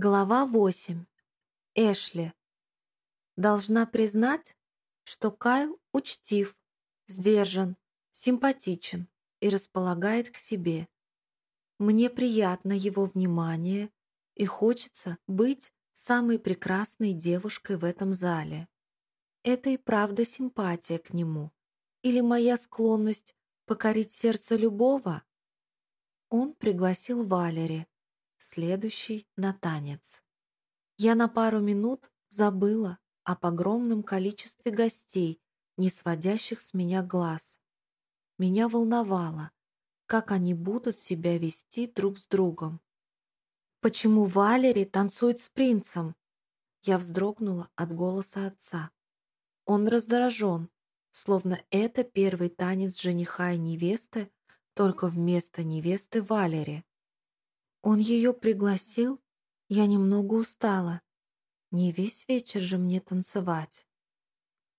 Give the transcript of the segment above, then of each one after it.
Глава 8. Эшли. Должна признать, что Кайл учтив, сдержан, симпатичен и располагает к себе. Мне приятно его внимание и хочется быть самой прекрасной девушкой в этом зале. Это и правда симпатия к нему или моя склонность покорить сердце любого? Он пригласил Валери, следующий на танец. Я на пару минут забыла об огромном количестве гостей, не сводящих с меня глаз. Меня волновало, как они будут себя вести друг с другом. «Почему Валери танцует с принцем?» Я вздрогнула от голоса отца. Он раздражен, словно это первый танец жениха и невесты, только вместо невесты Валери. Он ее пригласил? Я немного устала. Не весь вечер же мне танцевать.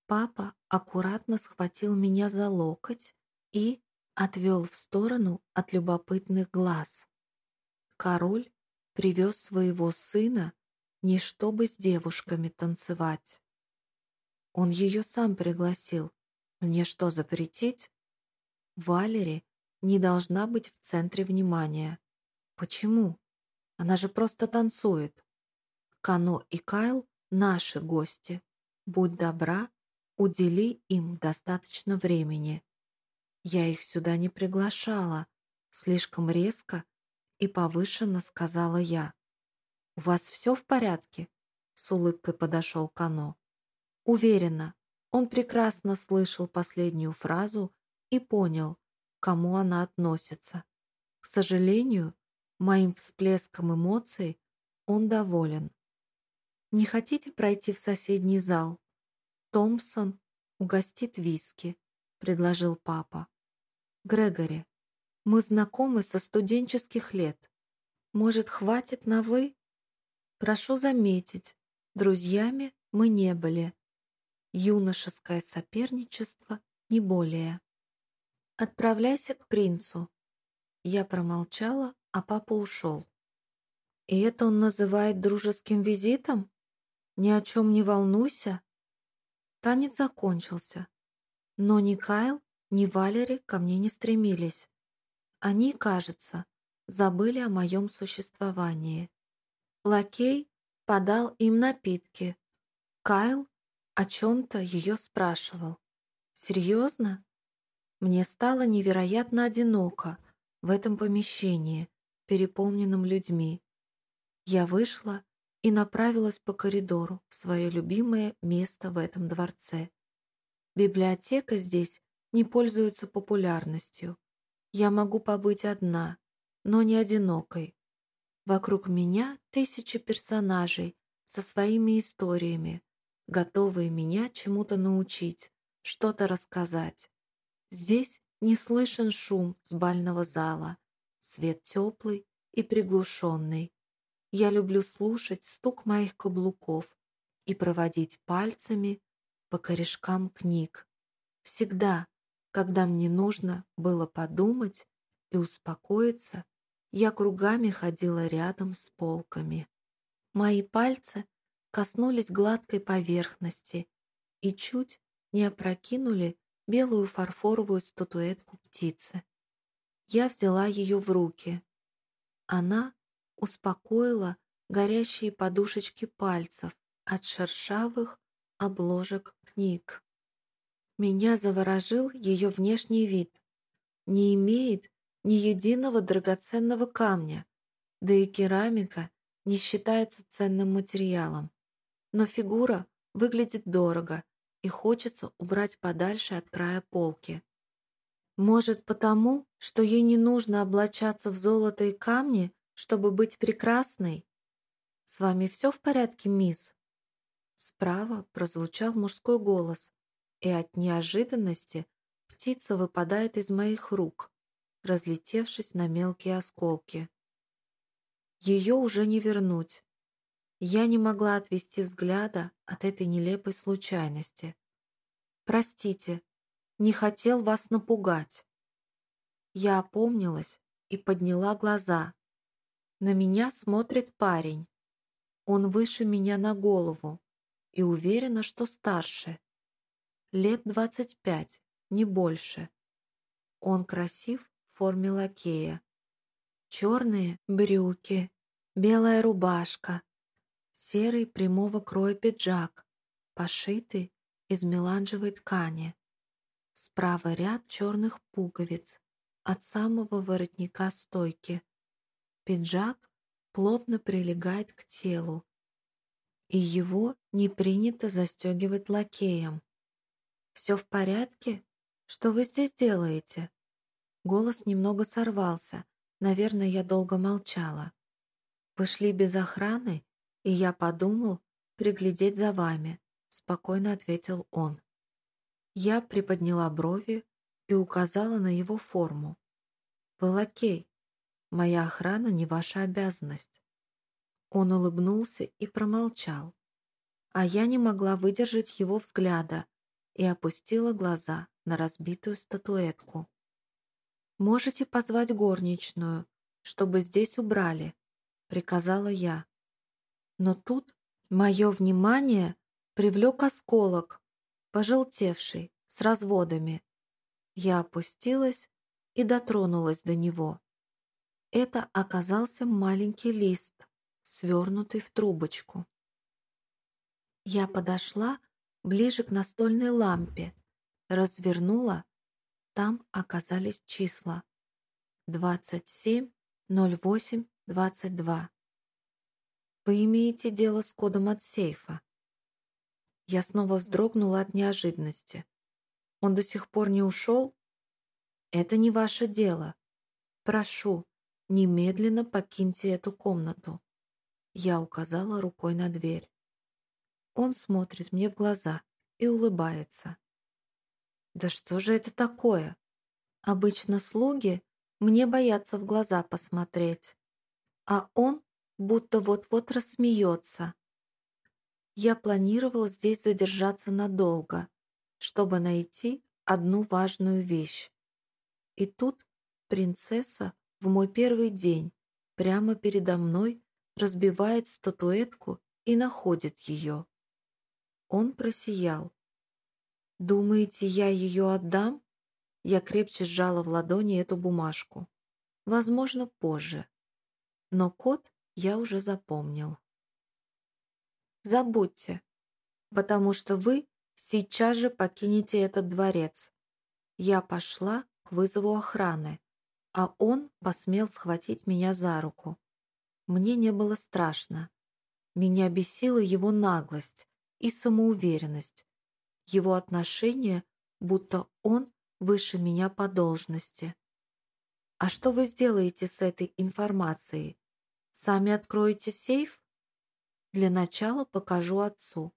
Папа аккуратно схватил меня за локоть и отвел в сторону от любопытных глаз. Король привез своего сына не чтобы с девушками танцевать. Он ее сам пригласил. Мне что, запретить? Валери не должна быть в центре внимания. Почему? Она же просто танцует. Кано и Кайл — наши гости. Будь добра, удели им достаточно времени. Я их сюда не приглашала. Слишком резко и повышенно сказала я. «У вас все в порядке?» С улыбкой подошел Кано. Уверена, он прекрасно слышал последнюю фразу и понял, к кому она относится. К сожалению, Моим всплеском эмоций он доволен. «Не хотите пройти в соседний зал?» «Томпсон угостит виски», — предложил папа. «Грегори, мы знакомы со студенческих лет. Может, хватит на «вы»?» «Прошу заметить, друзьями мы не были. Юношеское соперничество не более. Отправляйся к принцу». Я промолчала, а папа ушел. И это он называет дружеским визитом? Ни о чем не волнуйся. Танец закончился. Но ни Кайл, ни Валери ко мне не стремились. Они, кажется, забыли о моем существовании. Лакей подал им напитки. Кайл о чем-то ее спрашивал. «Серьезно?» Мне стало невероятно одиноко в этом помещении, переполненным людьми. Я вышла и направилась по коридору в свое любимое место в этом дворце. Библиотека здесь не пользуется популярностью. Я могу побыть одна, но не одинокой. Вокруг меня тысячи персонажей со своими историями, готовые меня чему-то научить, что-то рассказать. Здесь не слышен шум с бального зала, Свет теплый и приглушенный. Я люблю слушать стук моих каблуков и проводить пальцами по корешкам книг. Всегда, когда мне нужно было подумать и успокоиться, я кругами ходила рядом с полками. Мои пальцы коснулись гладкой поверхности и чуть не опрокинули белую фарфоровую статуэтку птицы. Я взяла ее в руки. Она успокоила горящие подушечки пальцев от шершавых обложек книг. Меня заворожил ее внешний вид. Не имеет ни единого драгоценного камня, да и керамика не считается ценным материалом. Но фигура выглядит дорого, и хочется убрать подальше от края полки. Может, потому, что ей не нужно облачаться в золото и камни, чтобы быть прекрасной? С вами все в порядке, мисс? Справа прозвучал мужской голос, и от неожиданности птица выпадает из моих рук, разлетевшись на мелкие осколки. Ее уже не вернуть. Я не могла отвести взгляда от этой нелепой случайности. «Простите», не хотел вас напугать». Я опомнилась и подняла глаза. На меня смотрит парень. Он выше меня на голову и уверена, что старше. Лет двадцать пять, не больше. Он красив в форме лакея. Черные брюки, белая рубашка, серый прямого кроя пиджак, пошитый из меланжевой ткани. Справа ряд черных пуговиц от самого воротника стойки. Пиджак плотно прилегает к телу, и его не принято застегивать лакеем. «Все в порядке? Что вы здесь делаете?» Голос немного сорвался. Наверное, я долго молчала. «Вы шли без охраны, и я подумал приглядеть за вами», — спокойно ответил он. Я приподняла брови и указала на его форму. «Вы лакей. Моя охрана не ваша обязанность». Он улыбнулся и промолчал. А я не могла выдержать его взгляда и опустила глаза на разбитую статуэтку. «Можете позвать горничную, чтобы здесь убрали», — приказала я. Но тут мое внимание привлек осколок, пожелтевший, с разводами. Я опустилась и дотронулась до него. Это оказался маленький лист, свернутый в трубочку. Я подошла ближе к настольной лампе, развернула, там оказались числа 27, 08, 22. Вы имеете дело с кодом от сейфа. Я снова вздрогнула от неожиданности. Он до сих пор не ушел? Это не ваше дело. Прошу, немедленно покиньте эту комнату. Я указала рукой на дверь. Он смотрит мне в глаза и улыбается. Да что же это такое? Обычно слуги мне боятся в глаза посмотреть, а он будто вот-вот рассмеется. Я планировал здесь задержаться надолго, чтобы найти одну важную вещь. И тут принцесса в мой первый день прямо передо мной разбивает статуэтку и находит ее. Он просиял. «Думаете, я ее отдам?» Я крепче сжала в ладони эту бумажку. Возможно, позже. Но код я уже запомнил. Забудьте, потому что вы сейчас же покинете этот дворец. Я пошла к вызову охраны, а он посмел схватить меня за руку. Мне не было страшно. Меня бесила его наглость и самоуверенность, его отношение, будто он выше меня по должности. А что вы сделаете с этой информацией? Сами откроете сейф? Для начала покажу отцу.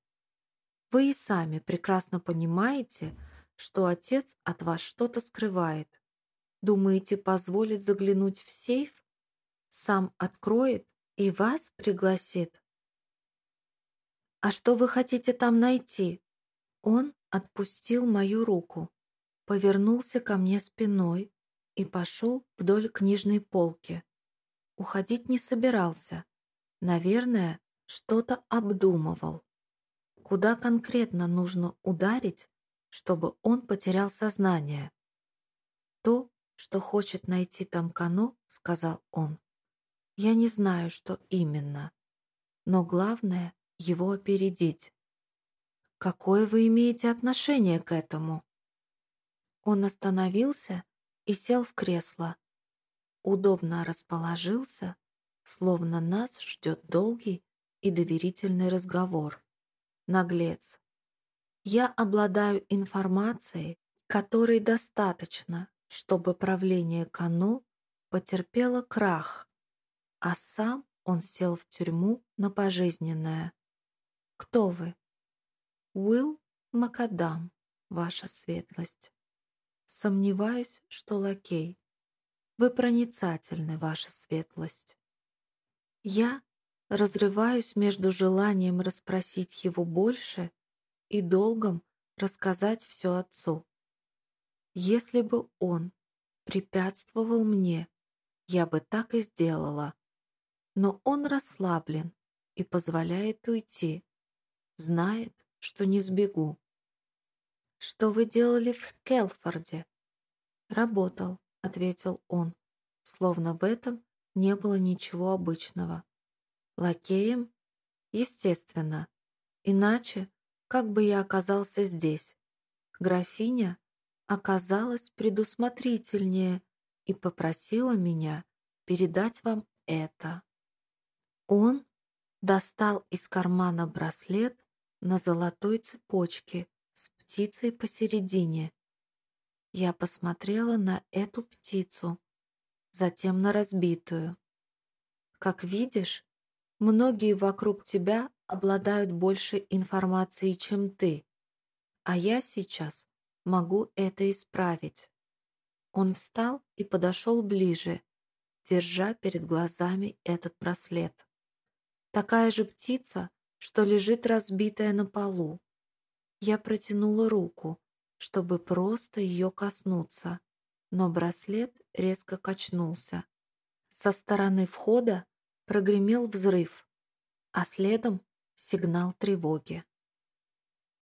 Вы и сами прекрасно понимаете, что отец от вас что-то скрывает. Думаете, позволит заглянуть в сейф? Сам откроет и вас пригласит? А что вы хотите там найти? Он отпустил мою руку, повернулся ко мне спиной и пошел вдоль книжной полки. Уходить не собирался. Наверное, что-то обдумывал. Куда конкретно нужно ударить, чтобы он потерял сознание? То, что хочет найти там Кано, сказал он. Я не знаю, что именно. Но главное — его опередить. Какое вы имеете отношение к этому? Он остановился и сел в кресло. Удобно расположился, словно нас ждет долгий и доверительный разговор. Наглец. Я обладаю информацией, которой достаточно, чтобы правление Кано потерпело крах, а сам он сел в тюрьму на пожизненное. Кто вы? Уилл Макадам, ваша светлость. Сомневаюсь, что лакей. Вы проницательны, ваша светлость. Я разрываюсь между желанием расспросить его больше и долгом рассказать все отцу. Если бы он препятствовал мне, я бы так и сделала. Но он расслаблен и позволяет уйти. Знает, что не сбегу. «Что вы делали в Келфорде?» «Работал», — ответил он, словно в этом не было ничего обычного. «Лакеем?» «Естественно. Иначе, как бы я оказался здесь?» Графиня оказалась предусмотрительнее и попросила меня передать вам это. Он достал из кармана браслет на золотой цепочке с птицей посередине. Я посмотрела на эту птицу, затем на разбитую. Как видишь, многие вокруг тебя обладают больше информации, чем ты, а я сейчас могу это исправить. Он встал и подошел ближе, держа перед глазами этот браслет. Такая же птица, что лежит разбитая на полу. Я протянула руку, чтобы просто ее коснуться, но браслет резко качнулся. Со стороны входа прогремел взрыв, а следом сигнал тревоги.